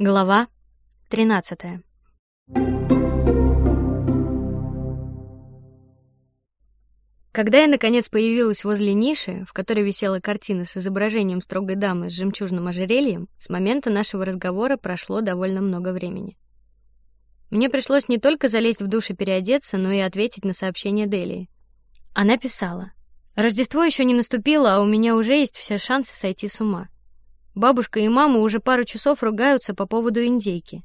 Глава 13. Когда я наконец появилась возле ниши, в которой висела картина с изображением строгой дамы с жемчужным ожерельем, с момента нашего разговора прошло довольно много времени. Мне пришлось не только залезть в душ и переодеться, но и ответить на сообщение Делии. Она писала: Рождество еще не наступило, а у меня уже есть все шансы сойти с ума. Бабушка и мама уже пару часов ругаются по поводу индейки.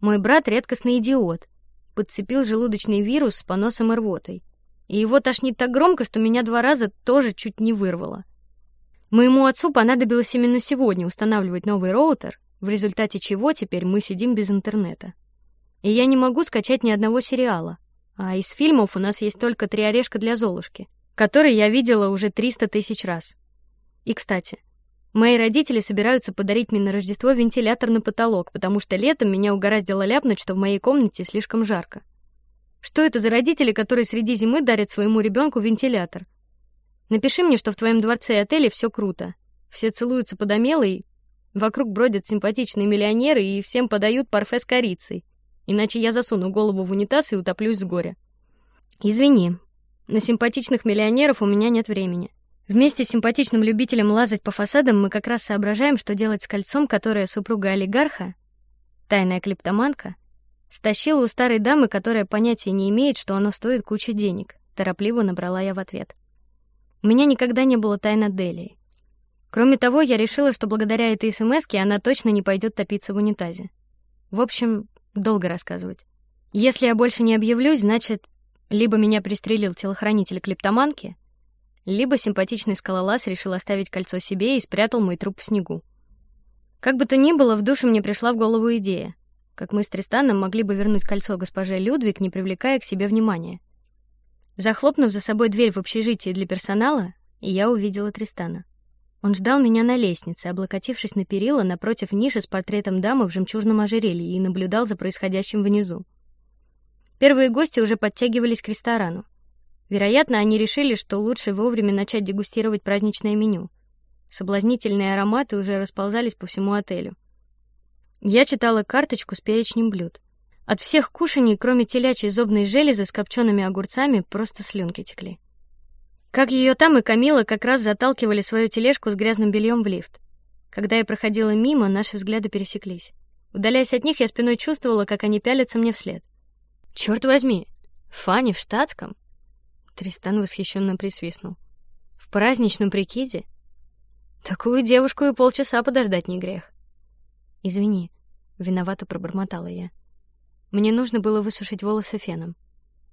Мой брат редкостный идиот, подцепил желудочный вирус с поносом и рвотой, и его тошнит так громко, что меня два раза тоже чуть не вырвало. Моему отцу понадобилось именно сегодня устанавливать новый роутер, в результате чего теперь мы сидим без интернета. И я не могу скачать ни одного сериала, а из фильмов у нас есть только три орешка для Золушки, который я видела уже триста тысяч раз. И кстати, Мои родители собираются подарить мне на Рождество вентилятор на потолок, потому что летом меня угораздило ляпнуть, что в моей комнате слишком жарко. Что это за родители, которые среди зимы дарят своему ребенку вентилятор? Напиши мне, что в твоем дворце и отеле все круто. Все целуются под омелой, вокруг бродят симпатичные миллионеры и всем подают парфе с корицей. Иначе я засуну голову в унитаз и утоплюсь с горя. Извини, на симпатичных миллионеров у меня нет времени. Вместе с симпатичным любителем лазать по фасадам мы как раз соображаем, что делать с кольцом, которое супруга олигарха, тайная клептоманка, стащила у старой дамы, которая понятия не имеет, что оно стоит кучу денег. Торопливо набрала я в ответ. У меня никогда не было тайн от Делии. Кроме того, я решила, что благодаря этой СМСке она точно не пойдет топиться в унитазе. В общем, долго рассказывать. Если я больше не объявлюсь, значит, либо меня пристрелил телохранитель клептоманки, либо симпатичный скалолаз решил оставить кольцо себе и спрятал мой труп в снегу. Как бы то ни было, в душе мне пришла в голову идея, как мы с Тристаном могли бы вернуть кольцо госпоже Людвиг, не привлекая к себе внимания. Захлопнув за собой дверь в общежитие для персонала, я увидела Тристана. Он ждал меня на лестнице, облокотившись на перила напротив ниши с портретом дамы в жемчужном ожерелье, и наблюдал за происходящим внизу. Первые гости уже подтягивались к ресторану. Вероятно, они решили, что лучше вовремя начать дегустировать праздничное меню. Соблазнительные ароматы уже расползались по всему отелю. Я читала карточку с перечнем блюд. От всех кушаний, кроме телячьей зубной железы с копчеными огурцами, просто слюнки текли. Как ее там и Камила как раз заталкивали свою тележку с грязным бельем в лифт. Когда я проходила мимо, наши взгляды пересеклись. Удаляясь от них, я спиной чувствовала, как они пялятся мне вслед. Черт возьми, Фанни в штатском. Тристан восхищенно присвистнул. В праздничном прикиде? Такую девушку и полчаса подождать не грех. Извини, виновато пробормотала я. Мне нужно было высушить волосы феном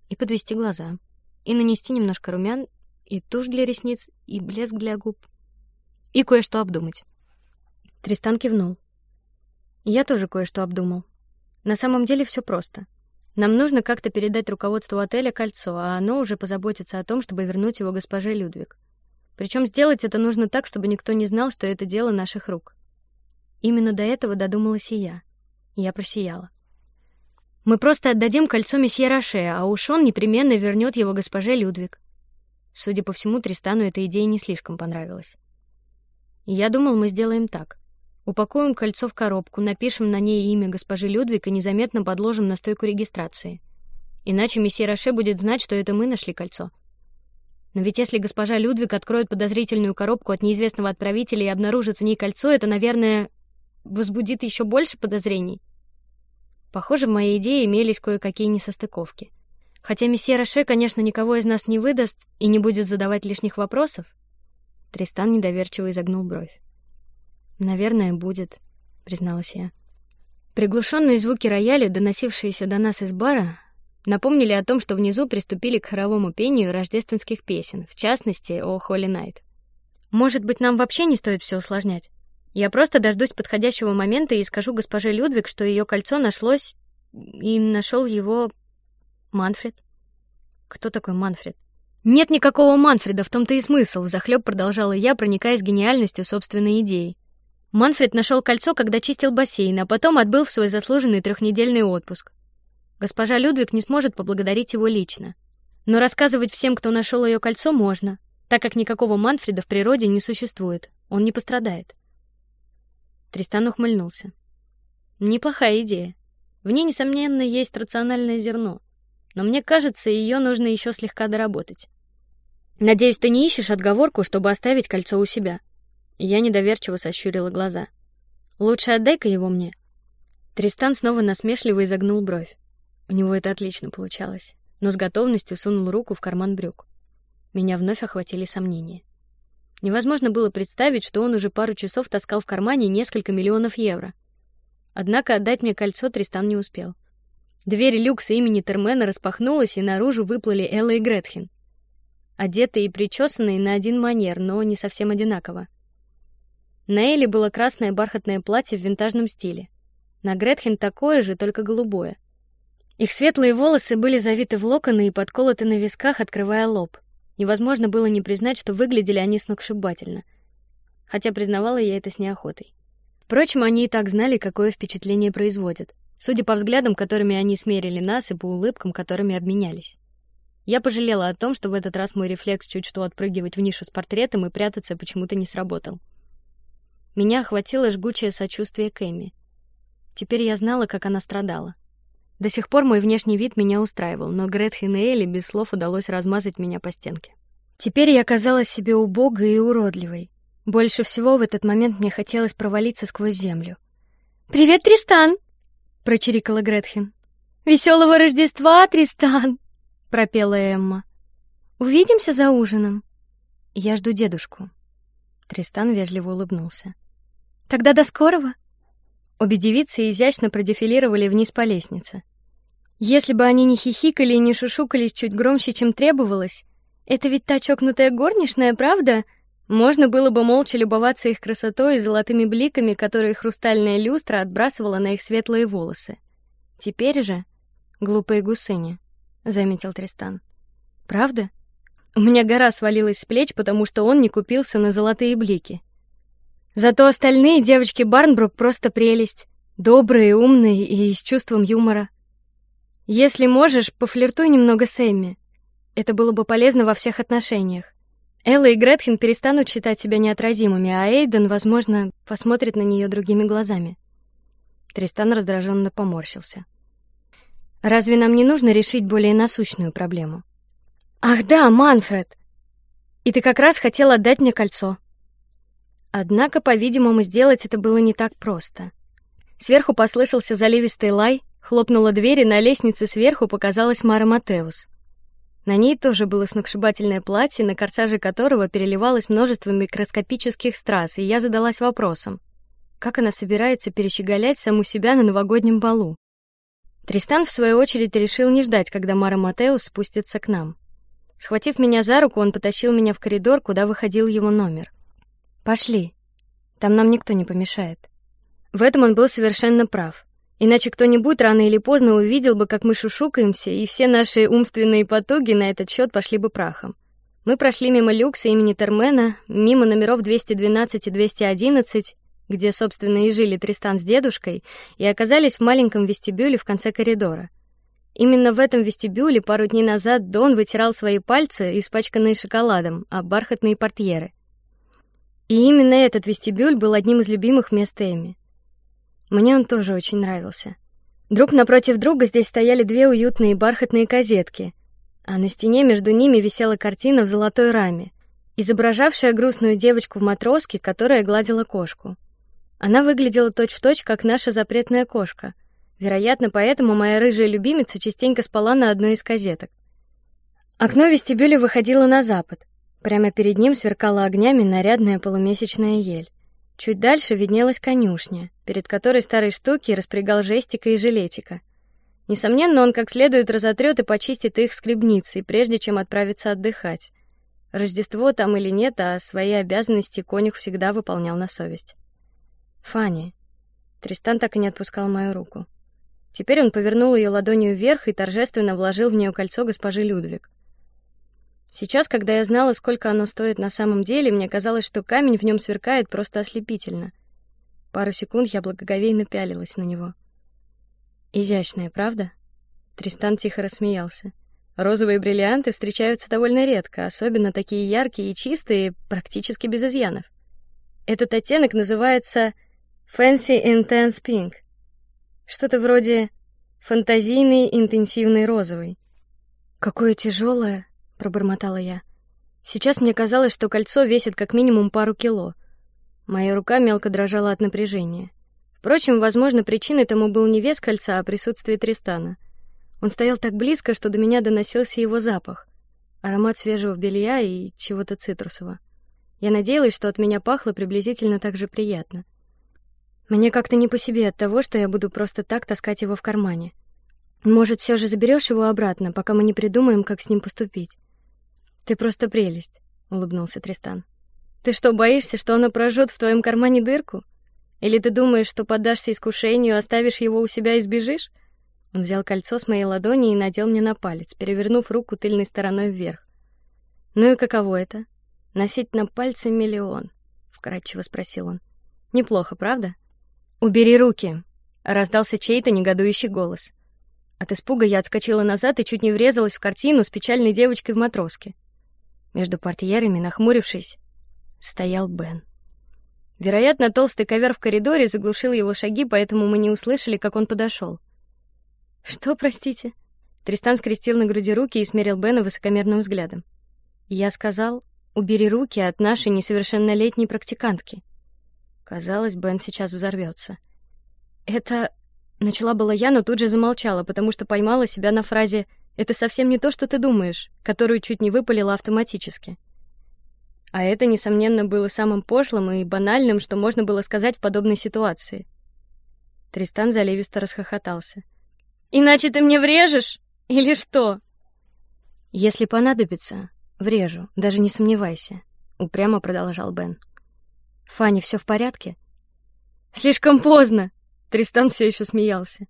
и подвести глаза, и нанести немножко румян, и тушь для ресниц, и блеск для губ, и кое-что обдумать. Тристан кивнул. Я тоже кое-что обдумал. На самом деле все просто. Нам нужно как-то передать руководству отеля кольцо, а оно уже позаботится о том, чтобы вернуть его госпоже Людвиг. Причем сделать это нужно так, чтобы никто не знал, что это дело наших рук. Именно до этого додумалась и я. Я просияла. Мы просто отдадим кольцо месье Роше, а уж он непременно вернет его госпоже Людвиг. Судя по всему, Тристану эта идея не слишком понравилась. Я думал, мы сделаем так: Упакуем кольцо в коробку, напишем на ней имя госпожи Людвиг и незаметно подложим на стойку регистрации. Иначе месье Роше будет знать, что это мы нашли кольцо. Но ведь если госпожа Людвиг откроет подозрительную коробку от неизвестного отправителя и обнаружит в ней кольцо, это, наверное, возбудит еще больше подозрений. Похоже, в моей идее имелись кое-какие несостыковки. Хотя месье Роше, конечно, никого из нас не выдаст и не будет задавать лишних вопросов. Тристан недоверчиво изогнул бровь. Наверное, будет, призналась я. Приглушенные звуки рояля, доносившиеся до нас из бара, напомнили о том, что внизу приступили к хоровому пению рождественских песен, в частности, о Холли Найт. Может быть, нам вообще не стоит все усложнять? Я просто дождусь подходящего момента и скажу госпоже Людвиг, что ее кольцо нашлось и нашел его Манфред. Кто такой Манфред? Нет никакого Манфреда, в том-то и смысл. Захлеб продолжала я, проникаясь гениальностью собственной идеи. Манфред нашел кольцо, когда чистил бассейн, а потом отбыл в свой заслуженный трехнедельный отпуск. Госпожа Людвиг не сможет поблагодарить его лично, но рассказывать всем, кто нашел ее кольцо, можно, так как никакого Манфреда в природе не существует. Он не пострадает. Тристан ухмыльнулся. Неплохая идея. В ней несомненно есть рациональное зерно, но мне кажется, ее нужно еще слегка доработать. Надеюсь, ты не ищешь отговорку, чтобы оставить кольцо у себя. Я недоверчиво сощурила глаза. Лучше отдай-ка его мне. Тристан снова насмешливо изогнул бровь. У него это отлично получалось, но с готовностью сунул руку в карман брюк. Меня вновь охватили сомнения. Невозможно было представить, что он уже пару часов таскал в кармане несколько миллионов евро. Однако отдать мне кольцо Тристан не успел. Дверь люкса имени Термена распахнулась, и наружу выплыли Элла и Гретхен одетые и причесанные на один манер, но не совсем одинаково. На Элли было красное бархатное платье в винтажном стиле. На Гретхен такое же, только голубое. Их светлые волосы были завиты в локоны и подколоты на висках, открывая лоб. Невозможно было не признать, что выглядели они сногсшибательно. Хотя признавала я это с неохотой. Впрочем, они и так знали, какое впечатление производят, судя по взглядам, которыми они смерили нас, и по улыбкам, которыми обменялись. Я пожалела о том, что в этот раз мой рефлекс чуть что отпрыгивать в нишу с портретом и прятаться почему-то не сработал. Меня охватило жгучее сочувствие к Эми. Теперь я знала, как она страдала. До сих пор мой внешний вид меня устраивал, но Гретхен и Элли без слов удалось размазать меня по стенке. Теперь я казалась себе убогой и уродливой. Больше всего в этот момент мне хотелось провалиться сквозь землю. Привет, Тристан! прочирикала Гретхен. Веселого Рождества, Тристан! пропела Эмма. Увидимся за ужином. Я жду дедушку. Тристан вежливо улыбнулся. Тогда до скорого. Обе девицы изящно продефилировали вниз по лестнице. Если бы они не хихикали и не шушукались чуть громче, чем требовалось, это ведь та чокнутая горничная, правда? Можно было бы молча любоваться их красотой и золотыми бликами, которые хрустальная люстра отбрасывала на их светлые волосы. Теперь же глупые гусыни заметил Тристан. Правда? У меня гора свалилась с плеч, потому что он не купился на золотые блики. Зато остальные девочки Барнбрук просто прелесть, добрые, умные и с чувством юмора. Если можешь, пофлиртуй немного с Эмми. Это было бы полезно во всех отношениях. Элла и Гретхен перестанут считать себя неотразимыми, а Эйден, возможно, посмотрит на нее другими глазами. Тристан раздраженно поморщился. Разве нам не нужно решить более насущную проблему? Ах да, Манфред. И ты как раз хотел отдать мне кольцо. Однако, по-видимому, сделать это было не так просто. Сверху послышался заливистый лай, хлопнула дверь, и на лестнице сверху показалась Мара Матеус. На ней тоже было сногсшибательное платье, на корсаже которого переливалось множество микроскопических страз, и я задалась вопросом: как она собирается перещеголять саму себя на новогоднем балу? Тристан в свою очередь решил не ждать, когда Мара Матеус спустится к нам. Схватив меня за руку, он потащил меня в коридор, куда выходил его номер. Пошли, там нам никто не помешает. В этом он был совершенно прав. Иначе кто-нибудь рано или поздно увидел бы, как мы шушукаемся, и все наши умственные потуги на этот счет пошли бы прахом. Мы прошли мимо люкса имени Термена, мимо номеров 212 и 211, где, собственно, и жили Тристан с дедушкой, и оказались в маленьком вестибюле в конце коридора. Именно в этом вестибюле пару дней назад Дон вытирал свои пальцы, испачканные шоколадом, об бархатные портьеры. И именно этот вестибюль был одним из любимых мест Эми. Мне он тоже очень нравился. Друг напротив друга здесь стояли две уютные бархатные козетки, а на стене между ними висела картина в золотой раме, изображавшая грустную девочку в матроске, которая гладила кошку. Она выглядела точь-в-точь, как наша запретная кошка. Вероятно, поэтому моя рыжая любимица частенько спала на одной из козеток. Окно вестибюля выходило на запад. Прямо перед ним сверкала огнями нарядная полумесячная ель. Чуть дальше виднелась конюшня, перед которой старый штуки распрягал жестика и жилетика. Несомненно, он как следует разотрет и почистит их скребницей, прежде чем отправиться отдыхать. Рождество там или нет, а свои обязанности конюх всегда выполнял на совесть. Фанни. Тристан так и не отпускал мою руку. Теперь он повернул ее ладонью вверх и торжественно вложил в нее кольцо госпожи Людвиг. Сейчас, когда я знала, сколько оно стоит на самом деле, мне казалось, что камень в нем сверкает просто ослепительно. Пару секунд я благоговейно пялилась на него. Изящная, правда? Тристан тихо рассмеялся. Розовые бриллианты встречаются довольно редко, особенно такие яркие и чистые, практически без изъянов. Этот оттенок называется Fancy Intense Pink. Что-то вроде фантазийный интенсивный розовый. Какое тяжелое, пробормотала я. Сейчас мне казалось, что кольцо весит как минимум пару кило. Моя рука мелко дрожала от напряжения. Впрочем, возможно, причиной тому был не вес кольца, а присутствие Тристана. Он стоял так близко, что до меня доносился его запах, аромат свежего белья и чего-то цитрусового. Я надеялась, что от меня пахло приблизительно так же приятно. Мне как-то не по себе от того, что я буду просто так таскать его в кармане. Может, все же заберешь его обратно, пока мы не придумаем, как с ним поступить. Ты просто прелесть, улыбнулся Тристан. Ты что, боишься, что оно прожжет в твоем кармане дырку? Или ты думаешь, что поддашься искушению, оставишь его у себя и сбежишь? Он взял кольцо с моей ладони и надел мне на палец, перевернув руку тыльной стороной вверх. Ну и каково это? Носить на пальце миллион? Вкратчиво спросил он. Неплохо, правда? Убери руки! Раздался чей-то негодующий голос. От испуга я отскочила назад и чуть не врезалась в картину с печальной девочкой в матроске. Между портьерами, нахмурившись, стоял Бен. Вероятно, толстый ковер в коридоре заглушил его шаги, поэтому мы не услышали, как он подошел. Что, простите? Тристан скрестил на груди руки и смерил Бена высокомерным взглядом. Я сказал: "Убери руки от нашей несовершеннолетней практикантки". Казалось, Бен сейчас взорвется. Это начала была я, но тут же замолчала, потому что поймала себя на фразе: "Это совсем не то, что ты думаешь", которую чуть не выпалила автоматически. А это, несомненно, было самым пошлым и банальным, что можно было сказать в подобной ситуации. Тристан заливисто расхохотался. Иначе ты мне врежешь или что? Если понадобится, врежу, даже не сомневайся. Упрямо продолжал Бен. Фанни, все в порядке? Слишком поздно. Тристан все еще смеялся.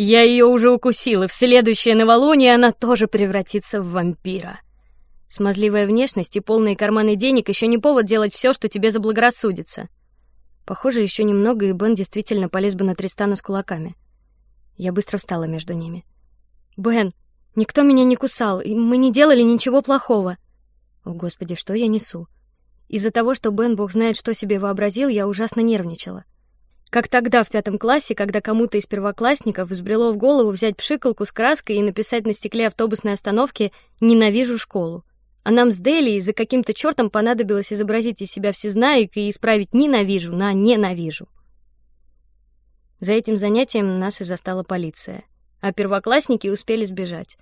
Я ее уже укусил, и в следующее новолуние она тоже превратится в вампира. Смазливая внешность и полные карманы денег еще не повод делать все, что тебе заблагорассудится. Похоже, еще немного, и Бен действительно полез бы на Тристана с кулаками. Я быстро встала между ними. Бен, никто меня не кусал, и мы не делали ничего плохого. О, господи, что я несу? Из-за того, что Бен бог знает, что себе вообразил, я ужасно нервничала. Как тогда в пятом классе, когда кому-то из первоклассников взбрело в голову взять пшикалку с краской и написать на стекле автобусной остановки «Ненавижу школу». А нам с Дели за каким-то чертом понадобилось изобразить из себя всезнаек и исправить ненавижу на ненавижу. За этим занятием нас и застала полиция, а первоклассники успели сбежать.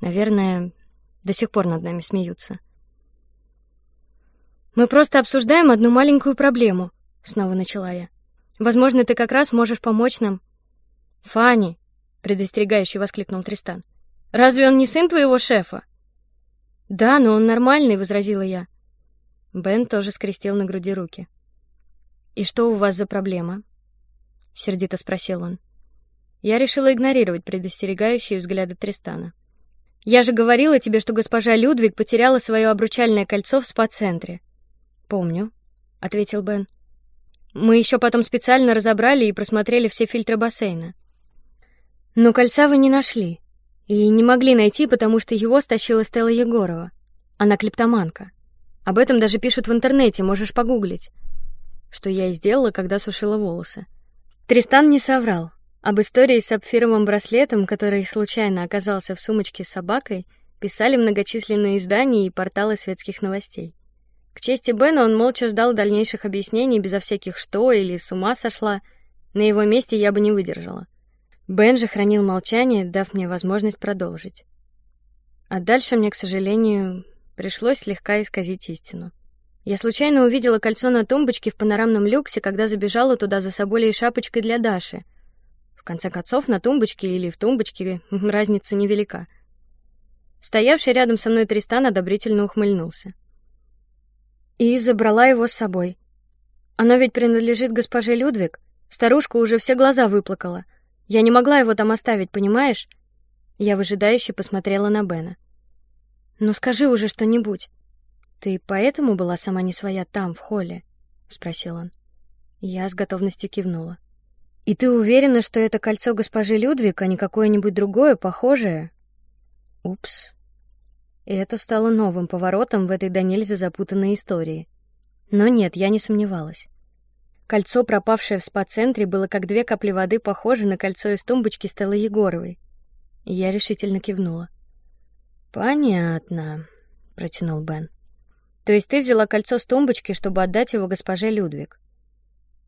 Наверное, до сих пор над нами смеются. Мы просто обсуждаем одну маленькую проблему, снова начала я. Возможно, ты как раз можешь помочь нам. Фанни, предостерегающе воскликнул Тристан. Разве он не сын твоего шефа? Да, но он нормальный, возразила я. Бен тоже скрестил на груди руки. И что у вас за проблема? сердито спросил он. Я решила игнорировать предостерегающие взгляды Тристана. Я же говорила тебе, что госпожа Людвиг потеряла свое обручальное кольцо в спа-центре. Помню, ответил Бен. Мы еще потом специально разобрали и просмотрели все фильтры бассейна. Но кольца вы не нашли. И не могли найти, потому что его стащила Стелла Егорова. Она клептоманка. Об этом даже пишут в интернете, можешь погуглить. Что я и сделала, когда сушила волосы. Тристан не соврал. Об истории с сапфировым браслетом, который случайно оказался в сумочке с собакой, писали многочисленные издания и порталы светских новостей. К чести Бена он молча ждал дальнейших объяснений безо всяких что или с ума сошла. На его месте я бы не выдержала. Бен же хранил молчание, дав мне возможность продолжить. А дальше мне, к сожалению, пришлось слегка исказить истину. Я случайно увидела кольцо на тумбочке в панорамном люксе, когда забежала туда за собой и шапочкой для Даши. В конце концов, на тумбочке или в тумбочке разница невелика. Стоявший рядом со мной Тристан одобрительно ухмыльнулся. И забрала его с собой. Оно ведь принадлежит госпоже Людвиг. Старушка уже все глаза выплакала. Я не могла его там оставить, понимаешь? Я выжидающе посмотрела на Бена. Ну скажи уже что-нибудь. Ты поэтому была сама не своя там в холле? спросил он. Я с готовностью кивнула. И ты уверена, что это кольцо госпожи Людвиг, а не какое-нибудь другое похожее? Упс. И это стало новым поворотом в этой до нельзя запутанной истории. Но нет, я не сомневалась. Кольцо, пропавшее в спа-центре, было как две капли воды похоже на кольцо из тумбочки Стеллы Егоровой. Я решительно кивнула. Понятно, протянул Бен. То есть ты взяла кольцо с тумбочки, чтобы отдать его госпоже Людвиг?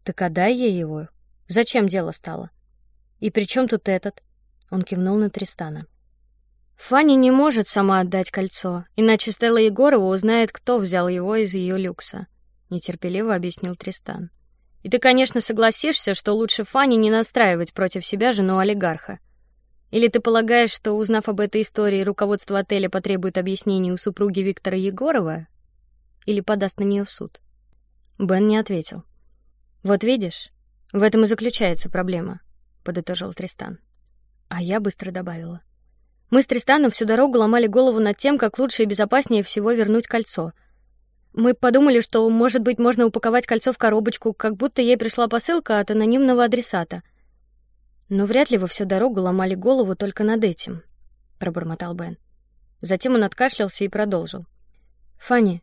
Так отдай ей его. Зачем дело стало? И при чем тут этот? Он кивнул на Тристана. Фанни не может сама отдать кольцо, иначе Стелла Егорова узнает, кто взял его из ее люкса. Нетерпеливо объяснил Тристан. И ты, конечно, согласишься, что лучше Фанни не настраивать против себя жену олигарха. Или ты полагаешь, что узнав об этой истории, руководство отеля потребует объяснений у супруги Виктора Егорова, или подаст на нее в суд? Бен не ответил. Вот видишь, в этом и заключается проблема, подытожил Тристан. А я быстро добавила: мы с Тристаном всю дорогу ломали голову над тем, как лучше и безопаснее всего вернуть кольцо. Мы подумали, что, может быть, можно упаковать кольцо в коробочку, как будто ей пришла посылка от анонимного адресата. Но вряд ли вы всю дорогу ломали голову только над этим, пробормотал Бен. Затем он откашлялся и продолжил. Фанни,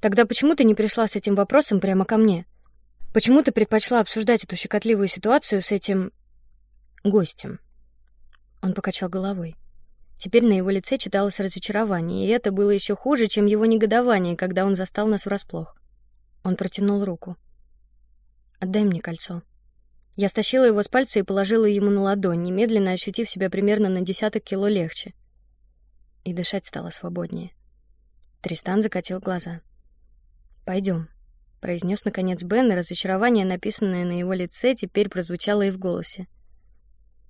тогда почему ты не пришла с этим вопросом прямо ко мне? Почему ты предпочла обсуждать эту щекотливую ситуацию с этим гостем? Он покачал головой. Теперь на его лице читалось разочарование, и это было еще хуже, чем его негодование, когда он застал нас врасплох. Он протянул руку. Отдай мне кольцо. Я стащила его с пальца и положила ему на ладонь, немедленно ощутив себя примерно на десяток кило легче. И дышать стало свободнее. Тристан закатил глаза. Пойдем, произнес наконец Бен, и разочарование, написанное на его лице, теперь прозвучало и в голосе.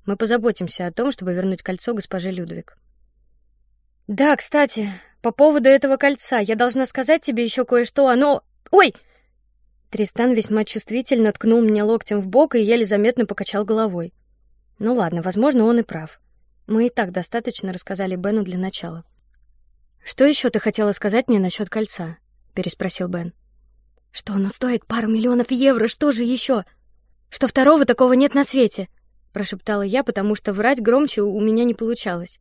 Мы позаботимся о том, чтобы вернуть кольцо госпоже Людвиг. Да, кстати, по поводу этого кольца я должна сказать тебе еще кое-что. Оно, ой! Тристан весьма чувствительно ткнул меня локтем в бок и еле заметно покачал головой. Ну ладно, возможно, он и прав. Мы и так достаточно рассказали Бену для начала. Что еще ты хотела сказать мне насчет кольца? переспросил Бен. Что оно стоит пару миллионов евро? Что же еще? Что второго такого нет на свете? Прошептала я, потому что врать громче у меня не получалось.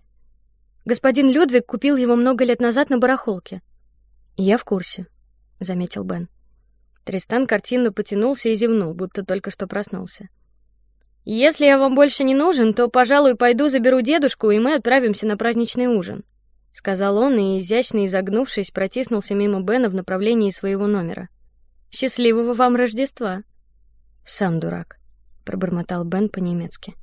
Господин Людвиг купил его много лет назад на барахолке. Я в курсе, заметил Бен. Тристан картинно потянулся и зевнул, будто только что проснулся. Если я вам больше не нужен, то, пожалуй, пойду заберу дедушку, и мы отправимся на праздничный ужин, сказал он и изящно изогнувшись протиснулся мимо Бена в направлении своего номера. Счастливого вам Рождества. Сам дурак пробормотал Бен по-немецки.